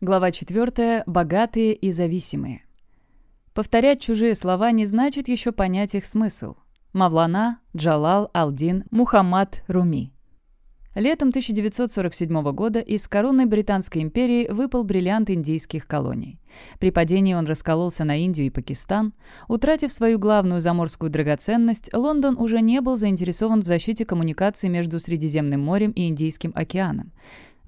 Глава 4. Богатые и зависимые. Повторять чужие слова не значит еще понять их смысл. Мавлана, Джалал, Алдин, Мухаммад, Руми. Летом 1947 года из короны Британской империи выпал бриллиант индийских колоний. При падении он раскололся на Индию и Пакистан. Утратив свою главную заморскую драгоценность, Лондон уже не был заинтересован в защите коммуникаций между Средиземным морем и Индийским океаном.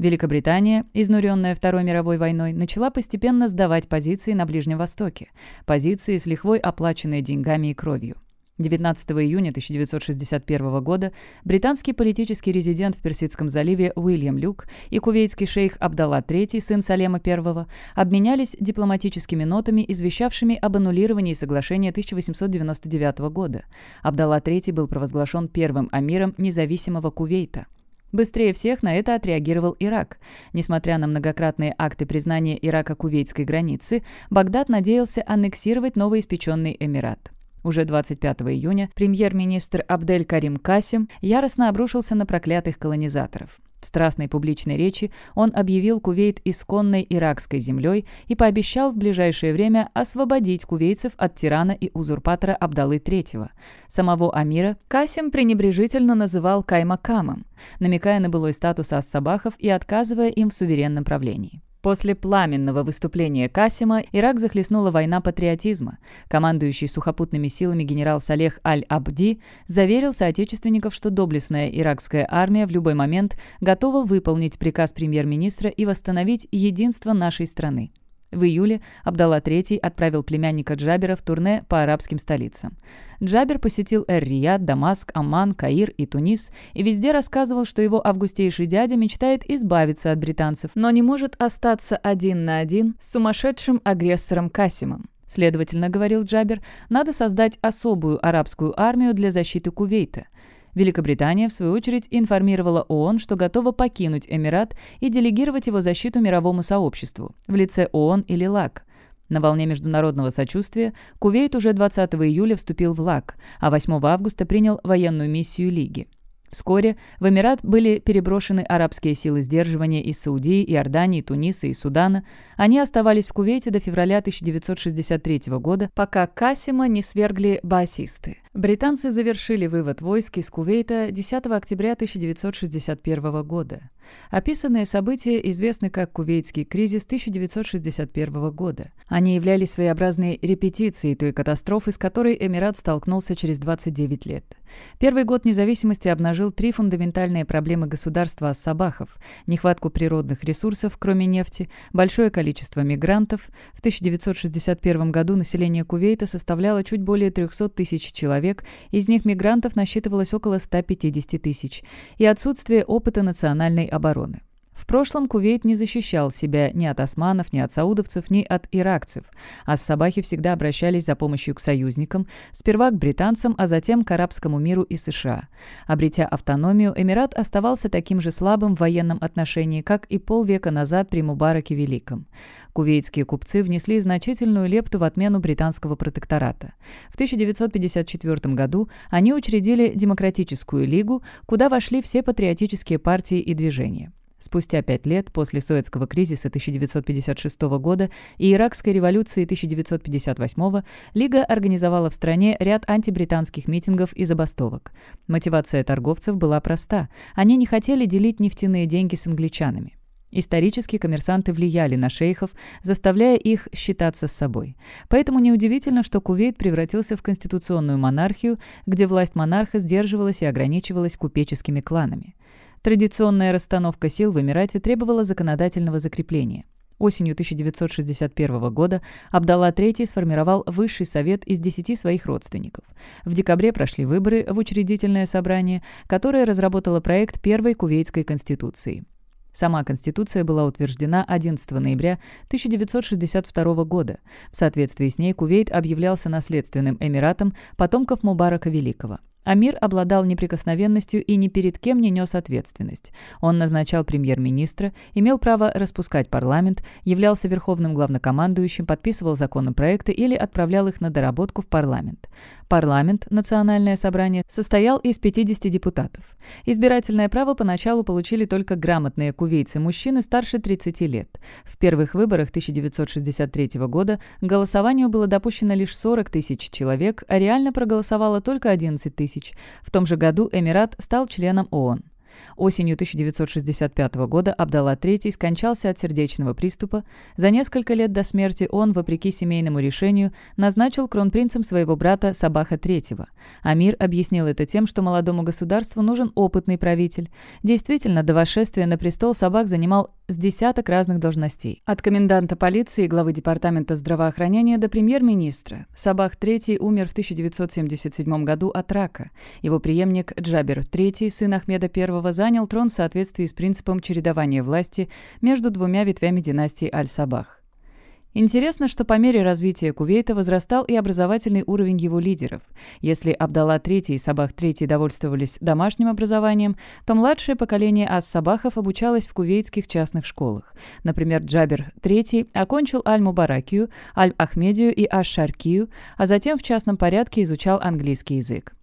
Великобритания, изнуренная Второй мировой войной, начала постепенно сдавать позиции на Ближнем Востоке, позиции с лихвой оплаченные деньгами и кровью. 19 июня 1961 года британский политический резидент в Персидском заливе Уильям Люк и кувейтский шейх Абдалла III, сын Салема I, обменялись дипломатическими нотами, извещавшими об аннулировании соглашения 1899 года. Абдалла III был провозглашен первым амиром независимого Кувейта. Быстрее всех на это отреагировал Ирак. Несмотря на многократные акты признания Ирака кувейтской границы, Багдад надеялся аннексировать новоиспеченный Эмират. Уже 25 июня премьер-министр Абдель Карим Касим яростно обрушился на проклятых колонизаторов. В страстной публичной речи он объявил Кувейт исконной иракской землей и пообещал в ближайшее время освободить кувейцев от тирана и узурпатора Абдалы III. Самого Амира Касим пренебрежительно называл Каймакамом, намекая на былой статус ассабахов и отказывая им в суверенном правлении. После пламенного выступления Касима Ирак захлестнула война патриотизма. Командующий сухопутными силами генерал Салех Аль-Абди заверил соотечественников, что доблестная иракская армия в любой момент готова выполнить приказ премьер-министра и восстановить единство нашей страны. В июле Абдалла III отправил племянника Джабера в турне по арабским столицам. Джабер посетил Эр-Рияд, Дамаск, Амман, Каир и Тунис и везде рассказывал, что его августейший дядя мечтает избавиться от британцев, но не может остаться один на один с сумасшедшим агрессором Касимом. Следовательно, говорил Джабер, надо создать особую арабскую армию для защиты Кувейта – Великобритания, в свою очередь, информировала ООН, что готова покинуть Эмират и делегировать его защиту мировому сообществу в лице ООН или ЛАК. На волне международного сочувствия Кувейт уже 20 июля вступил в ЛАК, а 8 августа принял военную миссию Лиги. Вскоре в Эмират были переброшены арабские силы сдерживания из Саудии, Иордании, Туниса и Судана. Они оставались в Кувейте до февраля 1963 года, пока Касима не свергли баасисты. Британцы завершили вывод войск из Кувейта 10 октября 1961 года. Описанные события известны как Кувейтский кризис 1961 года. Они являлись своеобразной репетицией той катастрофы, с которой Эмират столкнулся через 29 лет. Первый год независимости обнажил три фундаментальные проблемы государства Ассабахов – нехватку природных ресурсов, кроме нефти, большое количество мигрантов. В 1961 году население Кувейта составляло чуть более 300 тысяч человек, из них мигрантов насчитывалось около 150 тысяч, и отсутствие опыта национальной обороны. В прошлом Кувейт не защищал себя ни от османов, ни от саудовцев, ни от иракцев. А Сабахи всегда обращались за помощью к союзникам, сперва к британцам, а затем к арабскому миру и США. Обретя автономию, Эмират оставался таким же слабым в военном отношении, как и полвека назад при Мубараке Великом. Кувейтские купцы внесли значительную лепту в отмену британского протектората. В 1954 году они учредили Демократическую лигу, куда вошли все патриотические партии и движения. Спустя пять лет после Суэцкого кризиса 1956 года и Иракской революции 1958 Лига организовала в стране ряд антибританских митингов и забастовок. Мотивация торговцев была проста. Они не хотели делить нефтяные деньги с англичанами. Исторически коммерсанты влияли на шейхов, заставляя их считаться с собой. Поэтому неудивительно, что Кувейт превратился в конституционную монархию, где власть монарха сдерживалась и ограничивалась купеческими кланами. Традиционная расстановка сил в Эмирате требовала законодательного закрепления. Осенью 1961 года Абдалла III сформировал Высший совет из десяти своих родственников. В декабре прошли выборы в учредительное собрание, которое разработало проект первой кувейтской конституции. Сама Конституция была утверждена 11 ноября 1962 года. В соответствии с ней Кувейт объявлялся наследственным эмиратом потомков Мубарака Великого. Амир обладал неприкосновенностью и ни перед кем не нес ответственность. Он назначал премьер-министра, имел право распускать парламент, являлся верховным главнокомандующим, подписывал законопроекты или отправлял их на доработку в парламент. Парламент, национальное собрание, состоял из 50 депутатов. Избирательное право поначалу получили только грамотные кувейцы-мужчины старше 30 лет. В первых выборах 1963 года голосованию было допущено лишь 40 тысяч человек, а реально проголосовало только 11 тысяч тысяч. В том же году Эмират стал членом ООН. Осенью 1965 года Абдалла III скончался от сердечного приступа. За несколько лет до смерти он, вопреки семейному решению, назначил кронпринцем своего брата Сабаха III. Амир объяснил это тем, что молодому государству нужен опытный правитель. Действительно, до восшествия на престол Сабах занимал с десяток разных должностей. От коменданта полиции и главы департамента здравоохранения до премьер-министра. Сабах III умер в 1977 году от рака. Его преемник Джабер III, сын Ахмеда I, занял трон в соответствии с принципом чередования власти между двумя ветвями династии Аль-Сабах. Интересно, что по мере развития Кувейта возрастал и образовательный уровень его лидеров. Если Абдалла III и Сабах III довольствовались домашним образованием, то младшее поколение ас-Сабахов обучалось в кувейтских частных школах. Например, Джабер III окончил Аль-Мубаракию, Аль-Ахмедию и Аш-Шаркию, а затем в частном порядке изучал английский язык.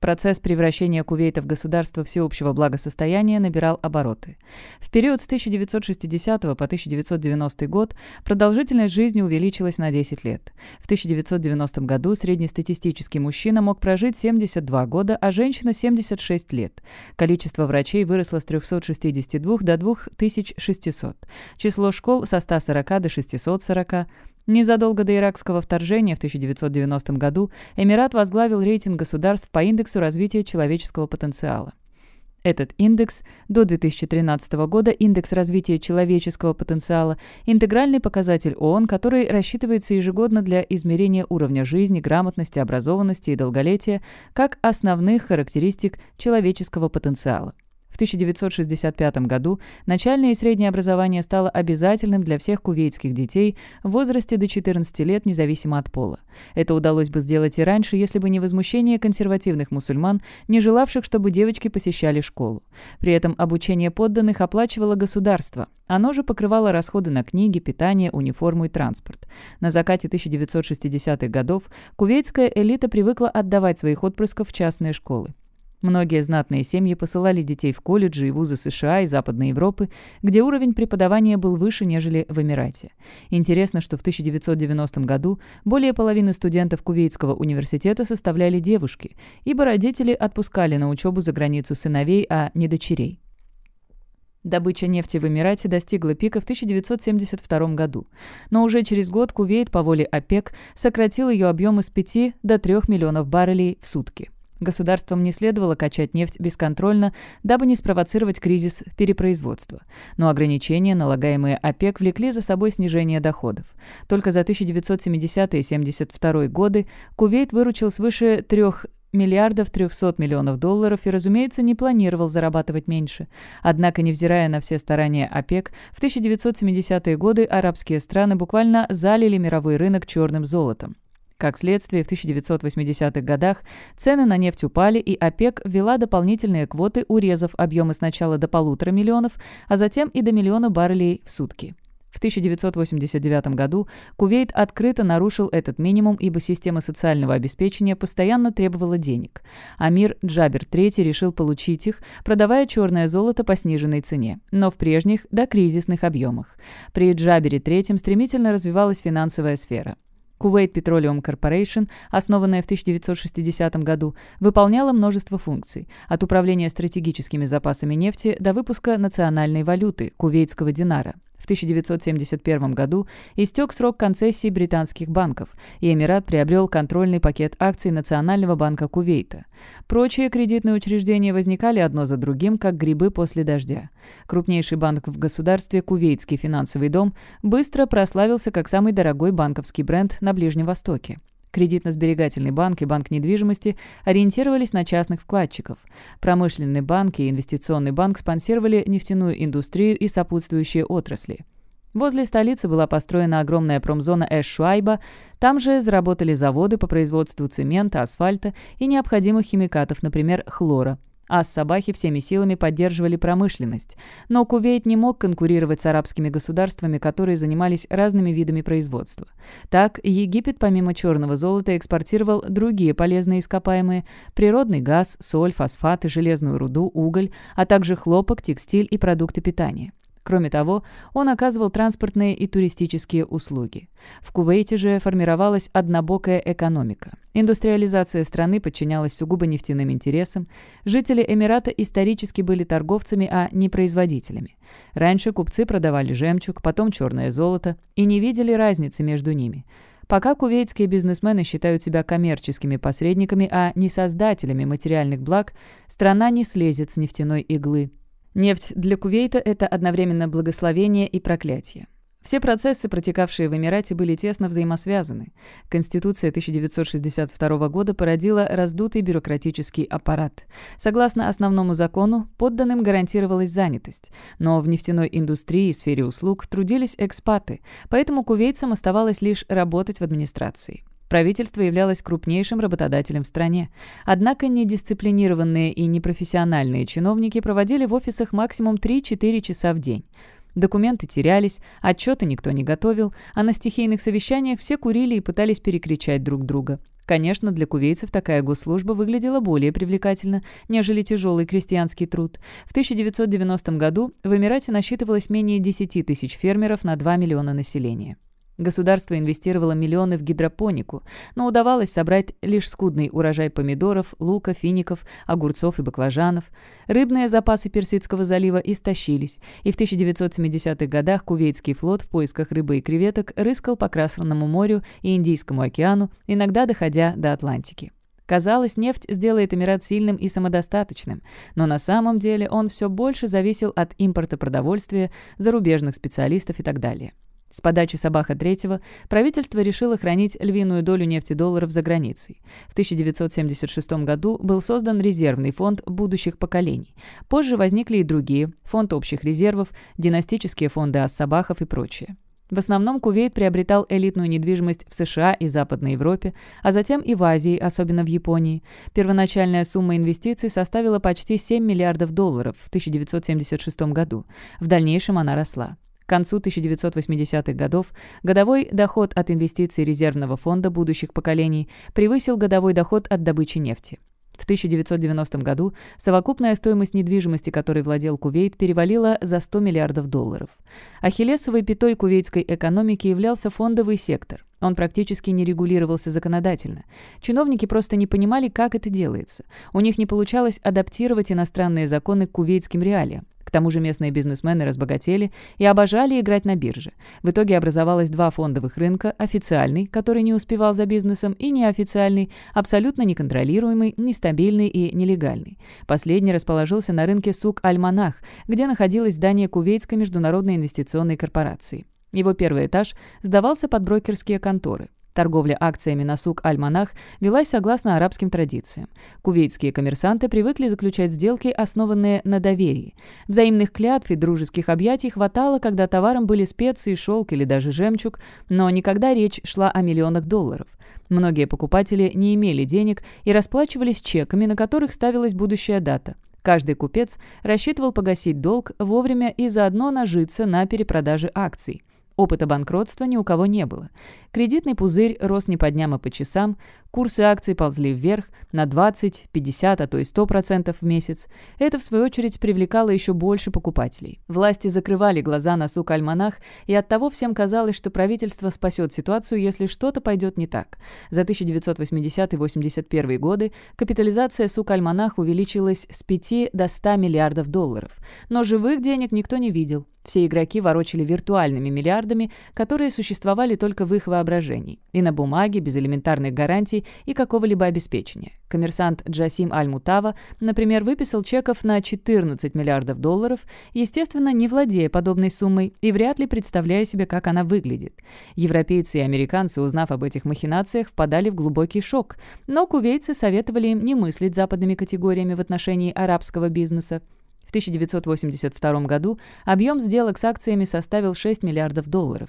Процесс превращения Кувейта в государство всеобщего благосостояния набирал обороты. В период с 1960 по 1990 год продолжительность жизни увеличилась на 10 лет. В 1990 году среднестатистический мужчина мог прожить 72 года, а женщина – 76 лет. Количество врачей выросло с 362 до 2600. Число школ со 140 до 640. Незадолго до иракского вторжения в 1990 году Эмират возглавил рейтинг государств по индексу развития человеческого потенциала. Этот индекс до 2013 года индекс развития человеческого потенциала – интегральный показатель ООН, который рассчитывается ежегодно для измерения уровня жизни, грамотности, образованности и долголетия как основных характеристик человеческого потенциала. В 1965 году начальное и среднее образование стало обязательным для всех кувейтских детей в возрасте до 14 лет, независимо от пола. Это удалось бы сделать и раньше, если бы не возмущение консервативных мусульман, не желавших, чтобы девочки посещали школу. При этом обучение подданных оплачивало государство. Оно же покрывало расходы на книги, питание, униформу и транспорт. На закате 1960-х годов кувейтская элита привыкла отдавать своих отпрысков в частные школы. Многие знатные семьи посылали детей в колледжи и вузы США и Западной Европы, где уровень преподавания был выше, нежели в Эмирате. Интересно, что в 1990 году более половины студентов Кувейтского университета составляли девушки, ибо родители отпускали на учебу за границу сыновей, а не дочерей. Добыча нефти в Эмирате достигла пика в 1972 году, но уже через год Кувейт по воле ОПЕК сократил ее объем из 5 до 3 миллионов баррелей в сутки. Государствам не следовало качать нефть бесконтрольно, дабы не спровоцировать кризис перепроизводства. Но ограничения, налагаемые ОПЕК, влекли за собой снижение доходов. Только за 1970 и 1972 годы Кувейт выручил свыше 3 миллиардов 300 миллионов долларов и, разумеется, не планировал зарабатывать меньше. Однако, невзирая на все старания ОПЕК, в 1970-е годы арабские страны буквально залили мировой рынок черным золотом. Как следствие, в 1980-х годах цены на нефть упали, и ОПЕК ввела дополнительные квоты, урезав объемы сначала до полутора миллионов, а затем и до миллиона баррелей в сутки. В 1989 году Кувейт открыто нарушил этот минимум, ибо система социального обеспечения постоянно требовала денег. Амир Джабер III решил получить их, продавая черное золото по сниженной цене, но в прежних до кризисных объемах. При Джабере III стремительно развивалась финансовая сфера. Kuwait Petroleum Corporation, основанная в 1960 году, выполняла множество функций, от управления стратегическими запасами нефти до выпуска национальной валюты – кувейтского динара. В 1971 году истек срок концессии британских банков, и Эмират приобрел контрольный пакет акций Национального банка Кувейта. Прочие кредитные учреждения возникали одно за другим, как грибы после дождя. Крупнейший банк в государстве, Кувейтский финансовый дом, быстро прославился как самый дорогой банковский бренд на Ближнем Востоке. Кредитно-сберегательный банк и банк недвижимости ориентировались на частных вкладчиков. Промышленный банк и инвестиционный банк спонсировали нефтяную индустрию и сопутствующие отрасли. Возле столицы была построена огромная промзона Эш-Шуайба, там же заработали заводы по производству цемента, асфальта и необходимых химикатов, например, хлора. А Ас-Сабахи всеми силами поддерживали промышленность. Но Кувейт не мог конкурировать с арабскими государствами, которые занимались разными видами производства. Так, Египет помимо черного золота экспортировал другие полезные ископаемые – природный газ, соль, фосфаты, железную руду, уголь, а также хлопок, текстиль и продукты питания. Кроме того, он оказывал транспортные и туристические услуги. В Кувейте же формировалась однобокая экономика. Индустриализация страны подчинялась сугубо нефтяным интересам. Жители Эмирата исторически были торговцами, а не производителями. Раньше купцы продавали жемчуг, потом черное золото и не видели разницы между ними. Пока кувейтские бизнесмены считают себя коммерческими посредниками, а не создателями материальных благ, страна не слезет с нефтяной иглы. Нефть для Кувейта – это одновременно благословение и проклятие. Все процессы, протекавшие в Эмирате, были тесно взаимосвязаны. Конституция 1962 года породила раздутый бюрократический аппарат. Согласно основному закону, подданным гарантировалась занятость. Но в нефтяной индустрии и сфере услуг трудились экспаты, поэтому кувейцам оставалось лишь работать в администрации. Правительство являлось крупнейшим работодателем в стране. Однако недисциплинированные и непрофессиональные чиновники проводили в офисах максимум 3-4 часа в день. Документы терялись, отчеты никто не готовил, а на стихийных совещаниях все курили и пытались перекричать друг друга. Конечно, для кувейцев такая госслужба выглядела более привлекательно, нежели тяжелый крестьянский труд. В 1990 году в Эмирате насчитывалось менее 10 тысяч фермеров на 2 миллиона населения. Государство инвестировало миллионы в гидропонику, но удавалось собрать лишь скудный урожай помидоров, лука, фиников, огурцов и баклажанов. Рыбные запасы Персидского залива истощились, и в 1970-х годах Кувейтский флот в поисках рыбы и креветок рыскал по Красному морю и Индийскому океану, иногда доходя до Атлантики. Казалось, нефть сделает Эмират сильным и самодостаточным, но на самом деле он все больше зависел от импорта продовольствия, зарубежных специалистов и так далее. С подачи Сабаха III правительство решило хранить львиную долю нефтедолларов за границей. В 1976 году был создан резервный фонд будущих поколений. Позже возникли и другие – фонд общих резервов, династические фонды Ас-Сабахов и прочее. В основном Кувейт приобретал элитную недвижимость в США и Западной Европе, а затем и в Азии, особенно в Японии. Первоначальная сумма инвестиций составила почти 7 миллиардов долларов в 1976 году. В дальнейшем она росла. К концу 1980-х годов годовой доход от инвестиций резервного фонда будущих поколений превысил годовой доход от добычи нефти. В 1990 году совокупная стоимость недвижимости, которой владел Кувейт, перевалила за 100 миллиардов долларов. Ахиллесовой пятой кувейтской экономики являлся фондовый сектор. Он практически не регулировался законодательно. Чиновники просто не понимали, как это делается. У них не получалось адаптировать иностранные законы к кувейтским реалиям. К тому же местные бизнесмены разбогатели и обожали играть на бирже. В итоге образовалось два фондовых рынка – официальный, который не успевал за бизнесом, и неофициальный, абсолютно неконтролируемый, нестабильный и нелегальный. Последний расположился на рынке Сук-Альманах, где находилось здание Кувейтской международной инвестиционной корпорации. Его первый этаж сдавался под брокерские конторы. Торговля акциями на сук Аль-Манах велась согласно арабским традициям. Кувейтские коммерсанты привыкли заключать сделки, основанные на доверии. Взаимных клятв и дружеских объятий хватало, когда товаром были специи, шелк или даже жемчуг, но никогда речь шла о миллионах долларов. Многие покупатели не имели денег и расплачивались чеками, на которых ставилась будущая дата. Каждый купец рассчитывал погасить долг вовремя и заодно нажиться на перепродаже акций. Опыта банкротства ни у кого не было. Кредитный пузырь рос не по дням, а по часам, курсы акций ползли вверх на 20, 50, а то и 100% в месяц. Это, в свою очередь, привлекало еще больше покупателей. Власти закрывали глаза на сук-альманах, и оттого всем казалось, что правительство спасет ситуацию, если что-то пойдет не так. За 1980-81 годы капитализация сук-альманах увеличилась с 5 до 100 миллиардов долларов. Но живых денег никто не видел. Все игроки ворочали виртуальными миллиардами, которые существовали только в их воображении, и на бумаге, без элементарных гарантий и какого-либо обеспечения. Коммерсант Джасим Аль-Мутава, например, выписал чеков на 14 миллиардов долларов, естественно, не владея подобной суммой и вряд ли представляя себе, как она выглядит. Европейцы и американцы, узнав об этих махинациях, впадали в глубокий шок, но кувейцы советовали им не мыслить западными категориями в отношении арабского бизнеса. В 1982 году объем сделок с акциями составил 6 миллиардов долларов.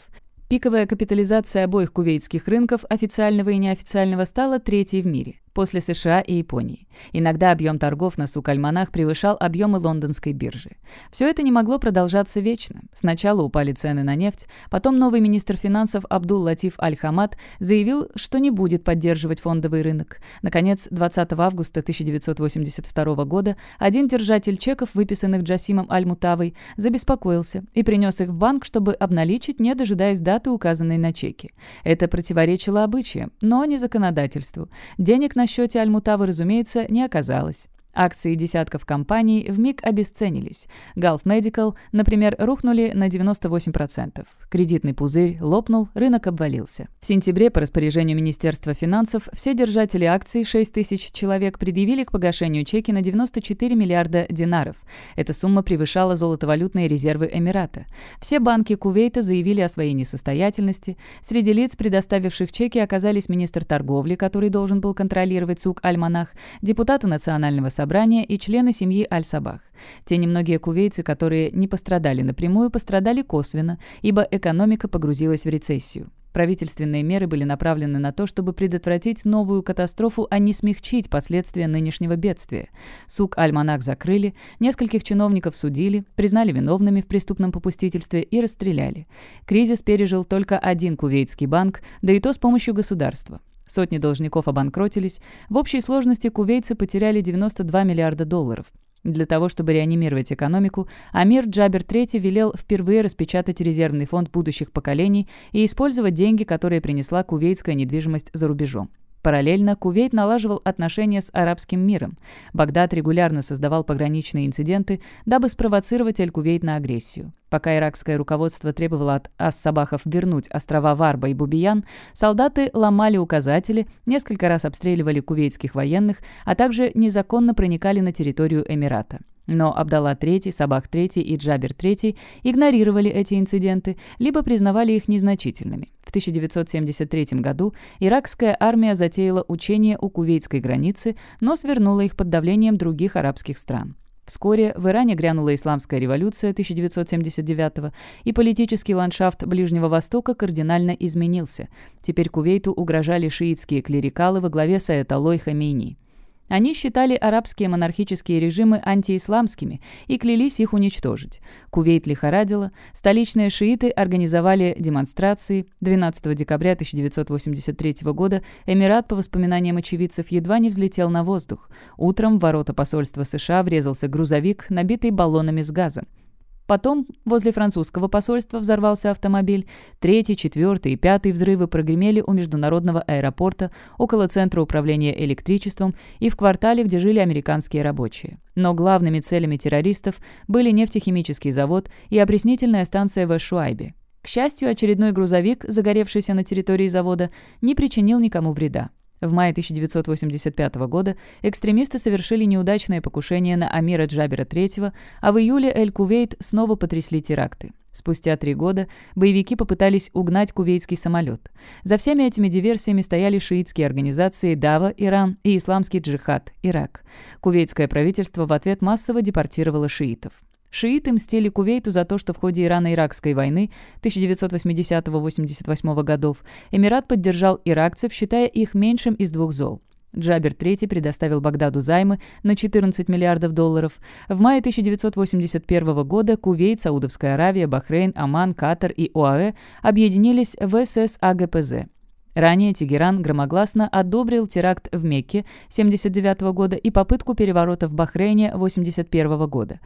Пиковая капитализация обоих кувейтских рынков, официального и неофициального, стала третьей в мире после США и Японии. Иногда объем торгов на Сук-Альманах превышал объемы лондонской биржи. Все это не могло продолжаться вечно. Сначала упали цены на нефть, потом новый министр финансов Абдул-Латиф Аль-Хамад заявил, что не будет поддерживать фондовый рынок. Наконец, 20 августа 1982 года один держатель чеков, выписанных Джасимом Аль-Мутавой, забеспокоился и принес их в банк, чтобы обналичить, не дожидаясь даты, указанной на чеке. Это противоречило обычаям, но не законодательству. Денег на счете Альмутавы, разумеется, не оказалось. Акции десятков компаний вмиг обесценились. Gulf Medical, например, рухнули на 98%. Кредитный пузырь лопнул, рынок обвалился. В сентябре по распоряжению Министерства финансов все держатели акций, 6 тысяч человек, предъявили к погашению чеки на 94 миллиарда динаров. Эта сумма превышала золотовалютные резервы Эмирата. Все банки Кувейта заявили о своей несостоятельности. Среди лиц, предоставивших чеки, оказались министр торговли, который должен был контролировать сук Альманах, депутаты Национального собрания и члены семьи Аль-Сабах. Те немногие кувейцы, которые не пострадали напрямую, пострадали косвенно, ибо экономика погрузилась в рецессию. Правительственные меры были направлены на то, чтобы предотвратить новую катастрофу, а не смягчить последствия нынешнего бедствия. Сук Аль-Манак закрыли, нескольких чиновников судили, признали виновными в преступном попустительстве и расстреляли. Кризис пережил только один кувейтский банк, да и то с помощью государства. Сотни должников обанкротились. В общей сложности кувейтцы потеряли 92 миллиарда долларов. Для того, чтобы реанимировать экономику, эмир Джабер III велел впервые распечатать резервный фонд будущих поколений и использовать деньги, которые принесла кувейтская недвижимость за рубежом. Параллельно Кувейт налаживал отношения с арабским миром. Багдад регулярно создавал пограничные инциденты, дабы спровоцировать Эль-Кувейт на агрессию. Пока иракское руководство требовало от ас-Сабахов вернуть острова Варба и Бубиян, солдаты ломали указатели, несколько раз обстреливали кувейтских военных, а также незаконно проникали на территорию Эмирата. Но Абдалла III, Сабах III и Джабер III игнорировали эти инциденты, либо признавали их незначительными. В 1973 году иракская армия затеяла учения у кувейтской границы, но свернула их под давлением других арабских стран. Вскоре в Иране грянула исламская революция 1979 и политический ландшафт Ближнего Востока кардинально изменился. Теперь Кувейту угрожали шиитские клерикалы во главе с Аятоллой Хамейни. Они считали арабские монархические режимы антиисламскими и клялись их уничтожить. Кувейт лихорадило, столичные шииты организовали демонстрации. 12 декабря 1983 года Эмират, по воспоминаниям очевидцев, едва не взлетел на воздух. Утром в ворота посольства США врезался грузовик, набитый баллонами с газом. Потом возле французского посольства взорвался автомобиль. Третий, четвертый и пятый взрывы прогремели у международного аэропорта, около центра управления электричеством и в квартале, где жили американские рабочие. Но главными целями террористов были нефтехимический завод и опреснительная станция в Эшуайбе. К счастью, очередной грузовик, загоревшийся на территории завода, не причинил никому вреда. В мае 1985 года экстремисты совершили неудачное покушение на Амира Джабера III, а в июле Эль-Кувейт снова потрясли теракты. Спустя три года боевики попытались угнать кувейтский самолет. За всеми этими диверсиями стояли шиитские организации Дава, Иран и Исламский джихад, Ирак. Кувейтское правительство в ответ массово депортировало шиитов. Шииты мстили Кувейту за то, что в ходе Ирано-Иракской войны 1980-88 годов Эмират поддержал иракцев, считая их меньшим из двух зол. Джабер III предоставил Багдаду займы на 14 миллиардов долларов. В мае 1981 года Кувейт, Саудовская Аравия, Бахрейн, Оман, Катар и ОАЭ объединились в СС АГПЗ. Ранее Тегеран громогласно одобрил теракт в Мекке 1979 года и попытку переворота в Бахрейне 1981 года.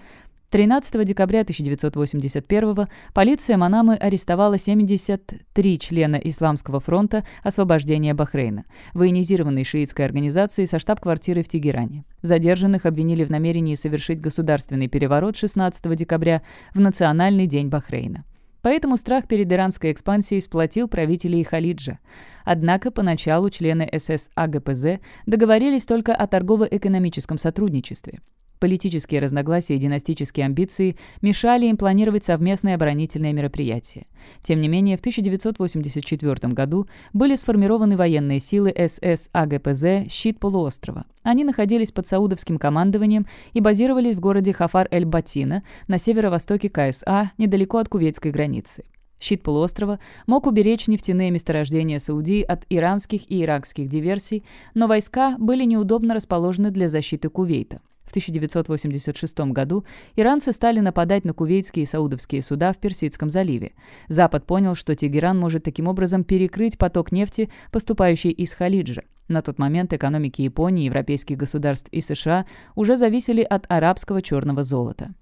13 декабря 1981 полиция Манамы арестовала 73 члена Исламского фронта освобождения Бахрейна, военизированной шиитской организации со штаб-квартирой в Тегеране. Задержанных обвинили в намерении совершить государственный переворот 16 декабря в Национальный день Бахрейна. Поэтому страх перед иранской экспансией сплотил правителей Халиджа. Однако поначалу члены СС АГПЗ договорились только о торгово-экономическом сотрудничестве. Политические разногласия и династические амбиции мешали им планировать совместные оборонительные мероприятия. Тем не менее, в 1984 году были сформированы военные силы СС АГПЗ «Щит полуострова». Они находились под саудовским командованием и базировались в городе Хафар-эль-Батина на северо-востоке КСА, недалеко от кувейтской границы. Щит полуострова мог уберечь нефтяные месторождения Саудии от иранских и иракских диверсий, но войска были неудобно расположены для защиты Кувейта. В 1986 году иранцы стали нападать на кувейтские и саудовские суда в Персидском заливе. Запад понял, что Тегеран может таким образом перекрыть поток нефти, поступающий из Халиджа. На тот момент экономики Японии, европейских государств и США уже зависели от арабского черного золота.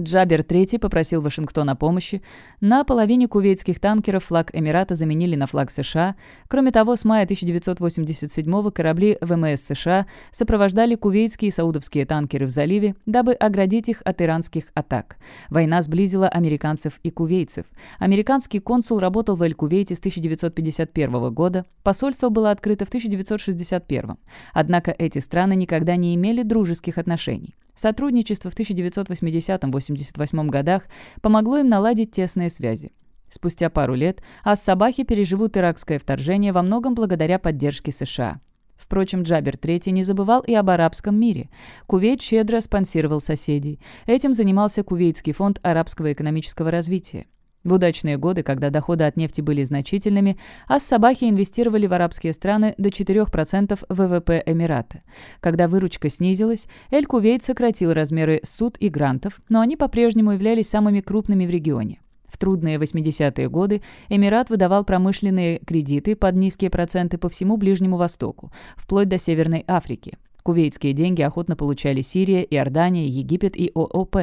Джабер III попросил Вашингтон о помощи. На половине кувейтских танкеров флаг Эмирата заменили на флаг США. Кроме того, с мая 1987 корабли ВМС США сопровождали кувейтские и саудовские танкеры в заливе, дабы оградить их от иранских атак. Война сблизила американцев и кувейцев. Американский консул работал в Эль-Кувейте с 1951 года. Посольство было открыто в 1961. Однако эти страны никогда не имели дружеских отношений. Сотрудничество в 1980-88 годах помогло им наладить тесные связи. Спустя пару лет Ас-Сабахи переживут иракское вторжение во многом благодаря поддержке США. Впрочем, Джабер III не забывал и об арабском мире. Кувейт щедро спонсировал соседей. Этим занимался Кувейтский фонд арабского экономического развития. В удачные годы, когда доходы от нефти были значительными, Ас-Сабахи инвестировали в арабские страны до 4% ВВП Эмирата. Когда выручка снизилась, Эль-Кувейт сократил размеры суд и грантов, но они по-прежнему являлись самыми крупными в регионе. В трудные 80-е годы Эмират выдавал промышленные кредиты под низкие проценты по всему Ближнему Востоку, вплоть до Северной Африки. Кувейтские деньги охотно получали Сирия, Иордания, Египет и ООП.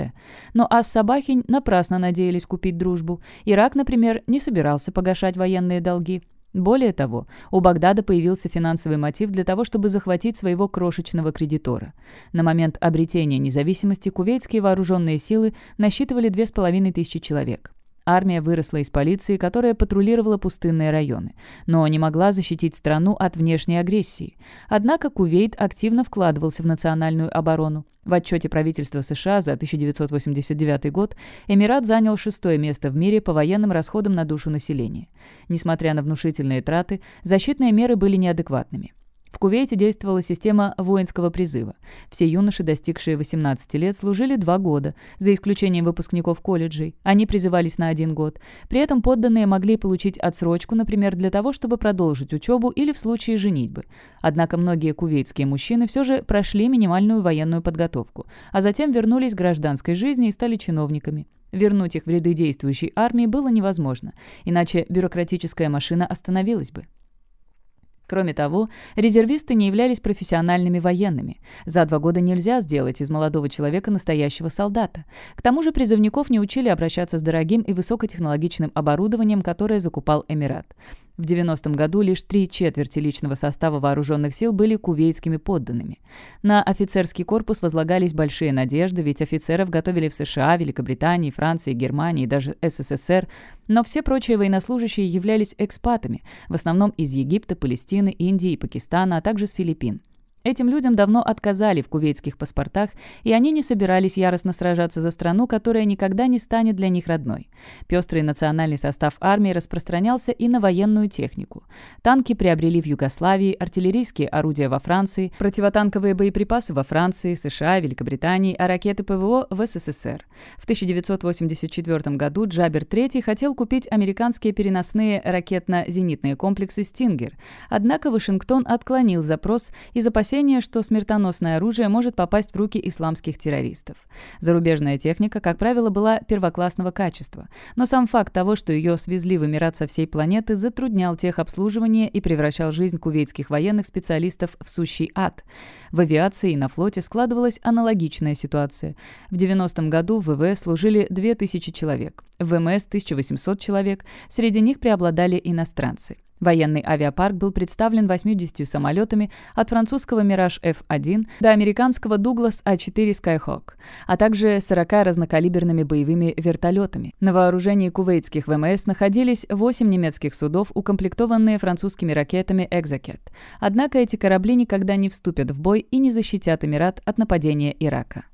Но Ас-Сабахи напрасно надеялись купить дружбу. Ирак, например, не собирался погашать военные долги. Более того, у Багдада появился финансовый мотив для того, чтобы захватить своего крошечного кредитора. На момент обретения независимости кувейтские вооруженные силы насчитывали 2500 человек. Армия выросла из полиции, которая патрулировала пустынные районы, но не могла защитить страну от внешней агрессии. Однако Кувейт активно вкладывался в национальную оборону. В отчете правительства США за 1989 год Эмират занял шестое место в мире по военным расходам на душу населения. Несмотря на внушительные траты, защитные меры были неадекватными. В Кувейте действовала система воинского призыва. Все юноши, достигшие 18 лет, служили два года, за исключением выпускников колледжей. Они призывались на один год. При этом подданные могли получить отсрочку, например, для того, чтобы продолжить учебу или в случае женитьбы. Однако многие кувейтские мужчины все же прошли минимальную военную подготовку, а затем вернулись к гражданской жизни и стали чиновниками. Вернуть их в ряды действующей армии было невозможно, иначе бюрократическая машина остановилась бы. Кроме того, резервисты не являлись профессиональными военными. За два года нельзя сделать из молодого человека настоящего солдата. К тому же призывников не учили обращаться с дорогим и высокотехнологичным оборудованием, которое закупал Эмират. В 90-м году лишь три четверти личного состава вооруженных сил были кувейтскими подданными. На офицерский корпус возлагались большие надежды, ведь офицеров готовили в США, Великобритании, Франции, Германии даже СССР, но все прочие военнослужащие являлись экспатами, в основном из Египта, Палестины, Индии и Пакистана, а также с Филиппин. Этим людям давно отказали в кувейтских паспортах, и они не собирались яростно сражаться за страну, которая никогда не станет для них родной. Пестрый национальный состав армии распространялся и на военную технику. Танки приобрели в Югославии, артиллерийские орудия во Франции, противотанковые боеприпасы во Франции, США, Великобритании, а ракеты ПВО в СССР. В 1984 году Джабер III хотел купить американские переносные ракетно-зенитные комплексы «Стингер», однако Вашингтон отклонил запрос из опасения опасения, что смертоносное оружие может попасть в руки исламских террористов. Зарубежная техника, как правило, была первоклассного качества, но сам факт того, что ее свезли в Эмират со всей планеты, затруднял техобслуживание и превращал жизнь кувейтских военных специалистов в сущий ад. В авиации и на флоте складывалась аналогичная ситуация. В 90-м году в ВВС служили 2000 человек, в ВМС – 1800 человек, среди них преобладали иностранцы. Военный авиапарк был представлен 80 самолетами от французского «Мираж F-1» до американского «Дуглас А-4 Skyhawk», а также 40 разнокалиберными боевыми вертолетами. На вооружении кувейтских ВМС находились 8 немецких судов, укомплектованные французскими ракетами «Экзакет». Однако эти корабли никогда не вступят в бой и не защитят Эмират от нападения Ирака.